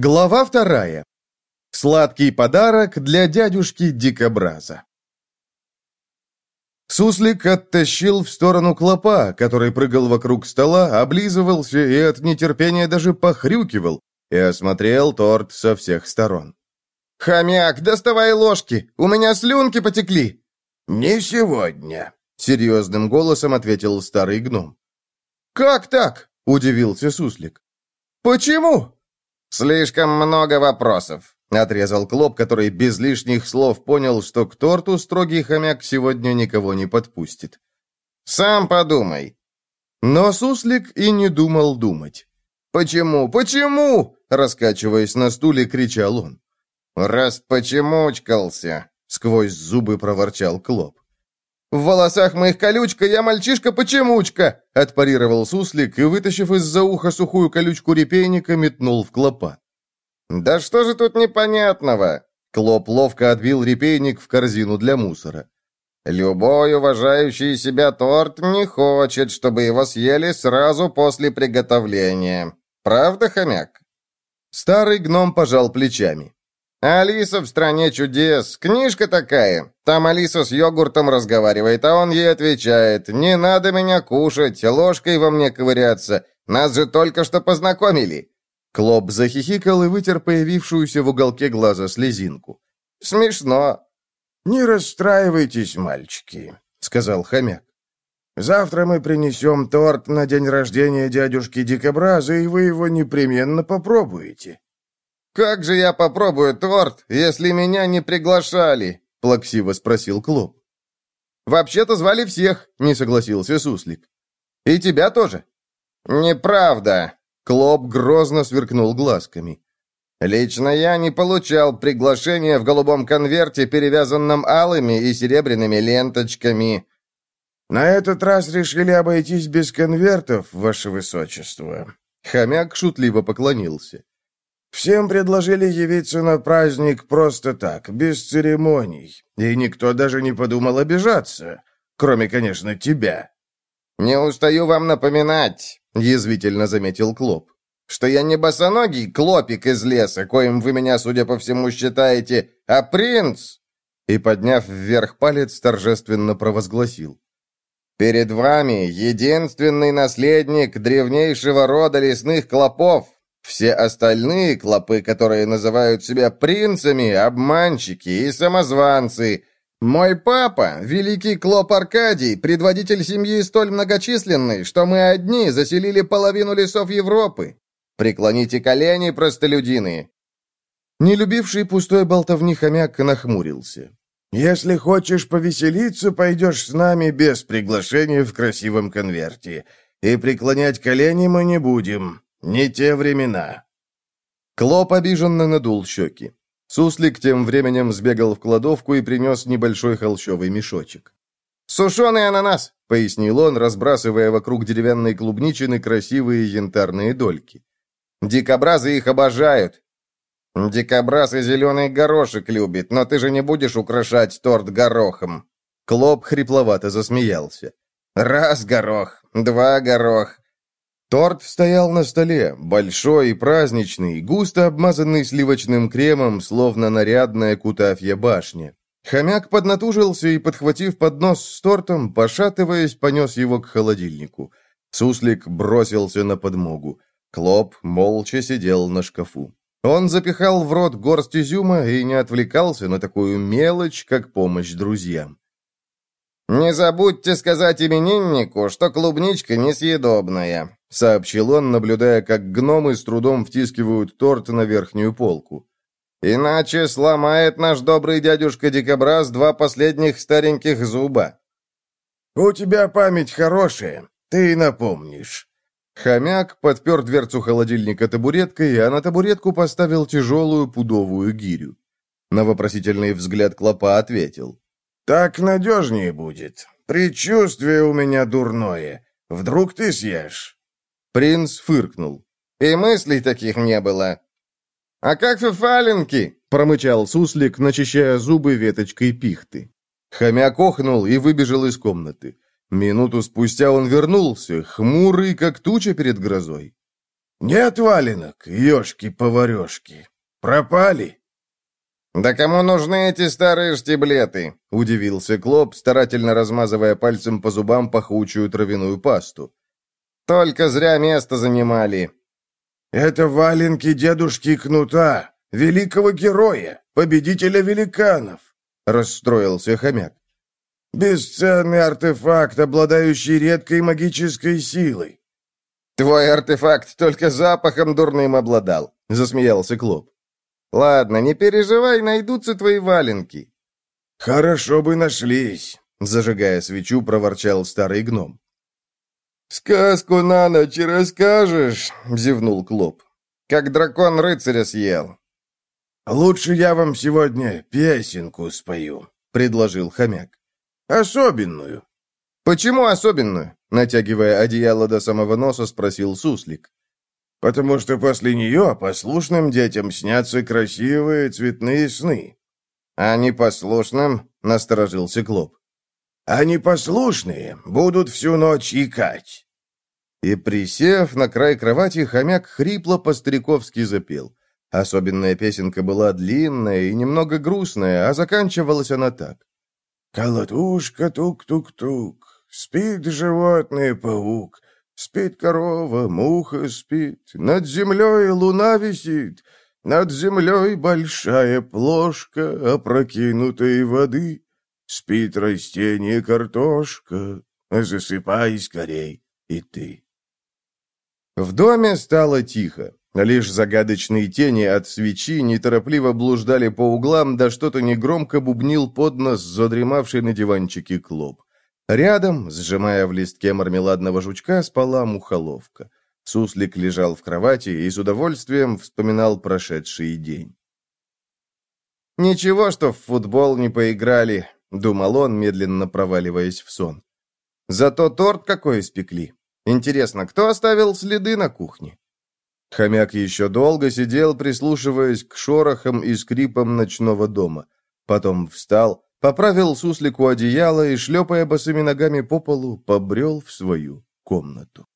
Глава вторая. Сладкий подарок для дядюшки Дикобраза. Суслик оттащил в сторону клопа, который прыгал вокруг стола, облизывался и от нетерпения даже похрюкивал, и осмотрел торт со всех сторон. «Хомяк, доставай ложки! У меня слюнки потекли!» «Не сегодня», — серьезным голосом ответил старый гном. «Как так?» — удивился Суслик. «Почему?» «Слишком много вопросов», — отрезал Клоп, который без лишних слов понял, что к торту строгий хомяк сегодня никого не подпустит. «Сам подумай». Но Суслик и не думал думать. «Почему? Почему?» — раскачиваясь на стуле, кричал он. «Раз почемучкался», — сквозь зубы проворчал Клоп. «В волосах моих колючка, я мальчишка-почемучка!» — отпарировал суслик и, вытащив из-за уха сухую колючку репейника, метнул в клопа. «Да что же тут непонятного?» Клоп ловко отбил репейник в корзину для мусора. «Любой уважающий себя торт не хочет, чтобы его съели сразу после приготовления. Правда, хомяк?» Старый гном пожал плечами. «Алиса в стране чудес. Книжка такая. Там Алиса с йогуртом разговаривает, а он ей отвечает. Не надо меня кушать, ложкой во мне ковыряться. Нас же только что познакомили». Клоп захихикал и вытер появившуюся в уголке глаза слезинку. «Смешно». «Не расстраивайтесь, мальчики», — сказал хомяк. «Завтра мы принесем торт на день рождения дядюшки Дикобраза, и вы его непременно попробуете». «Как же я попробую торт, если меня не приглашали?» — плаксиво спросил Клоп. «Вообще-то звали всех», — не согласился Суслик. «И тебя тоже». «Неправда», — Клоп грозно сверкнул глазками. «Лично я не получал приглашения в голубом конверте, перевязанном алыми и серебряными ленточками». «На этот раз решили обойтись без конвертов, ваше высочество». Хомяк шутливо поклонился. Всем предложили явиться на праздник просто так, без церемоний, и никто даже не подумал обижаться, кроме, конечно, тебя». «Не устаю вам напоминать», — язвительно заметил Клоп, «что я не босоногий клопик из леса, коим вы меня, судя по всему, считаете, а принц!» И, подняв вверх палец, торжественно провозгласил. «Перед вами единственный наследник древнейшего рода лесных клопов, все остальные клопы, которые называют себя принцами, обманщики и самозванцы. Мой папа, великий клоп Аркадий, предводитель семьи столь многочисленной, что мы одни заселили половину лесов Европы. Преклоните колени, простолюдины. Не любивший пустой болтовни хомяк нахмурился. «Если хочешь повеселиться, пойдешь с нами без приглашения в красивом конверте. И преклонять колени мы не будем. Не те времена». Клоп обиженно надул щеки. Суслик тем временем сбегал в кладовку и принес небольшой холщовый мешочек. «Сушеный ананас!» — пояснил он, разбрасывая вокруг деревянной клубничины красивые янтарные дольки. «Дикобразы их обожают!» «Дикобраз и зеленый горошек любит, но ты же не будешь украшать торт горохом!» Клоп хрипловато засмеялся. «Раз горох, два горох, Торт стоял на столе, большой и праздничный, густо обмазанный сливочным кремом, словно нарядная кутафья башня. Хомяк поднатужился и, подхватив поднос с тортом, пошатываясь, понес его к холодильнику. Суслик бросился на подмогу. Клоп молча сидел на шкафу. Он запихал в рот горсть изюма и не отвлекался на такую мелочь, как помощь друзьям. «Не забудьте сказать имениннику, что клубничка несъедобная», — сообщил он, наблюдая, как гномы с трудом втискивают торт на верхнюю полку. «Иначе сломает наш добрый дядюшка Дикобраз два последних стареньких зуба». «У тебя память хорошая, ты и напомнишь». Хомяк подпер дверцу холодильника табуреткой, а на табуретку поставил тяжелую пудовую гирю. На вопросительный взгляд Клопа ответил. «Так надежнее будет. Предчувствие у меня дурное. Вдруг ты съешь?» Принц фыркнул. «И мыслей таких не было». «А как фефаленки?» — промычал суслик, начищая зубы веточкой пихты. Хомяк охнул и выбежал из комнаты. Минуту спустя он вернулся, хмурый, как туча перед грозой. «Нет валенок, ешки-поварешки. Пропали?» «Да кому нужны эти старые штиблеты?» — удивился Клоп, старательно размазывая пальцем по зубам пахучую травяную пасту. «Только зря место занимали». «Это валенки дедушки Кнута, великого героя, победителя великанов», — расстроился хомяк. «Бесценный артефакт, обладающий редкой магической силой». «Твой артефакт только запахом дурным обладал», — засмеялся Клоп. «Ладно, не переживай, найдутся твои валенки». «Хорошо бы нашлись», — зажигая свечу, проворчал старый гном. «Сказку на ночь расскажешь?» — зевнул Клоп. «Как дракон рыцаря съел». «Лучше я вам сегодня песенку спою», — предложил хомяк. «Особенную». «Почему особенную?» — натягивая одеяло до самого носа, спросил суслик. «Потому что после нее послушным детям снятся красивые цветные сны». «А непослушным?» — насторожился Клоп а непослушные будут всю ночь икать». И, присев на край кровати, хомяк хрипло по-стариковски запел. Особенная песенка была длинная и немного грустная, а заканчивалась она так. «Колотушка тук-тук-тук, спит животное паук, спит корова, муха спит, над землей луна висит, над землей большая плошка опрокинутой воды». Спит растение картошка, засыпай скорей и ты. В доме стало тихо. Лишь загадочные тени от свечи неторопливо блуждали по углам, да что-то негромко бубнил под нос задремавший на диванчике клоп. Рядом, сжимая в листке мармеладного жучка, спала мухоловка. Суслик лежал в кровати и с удовольствием вспоминал прошедший день. «Ничего, что в футбол не поиграли. — думал он, медленно проваливаясь в сон. «Зато торт какой испекли. Интересно, кто оставил следы на кухне?» Хомяк еще долго сидел, прислушиваясь к шорохам и скрипам ночного дома. Потом встал, поправил суслику одеяло и, шлепая босыми ногами по полу, побрел в свою комнату.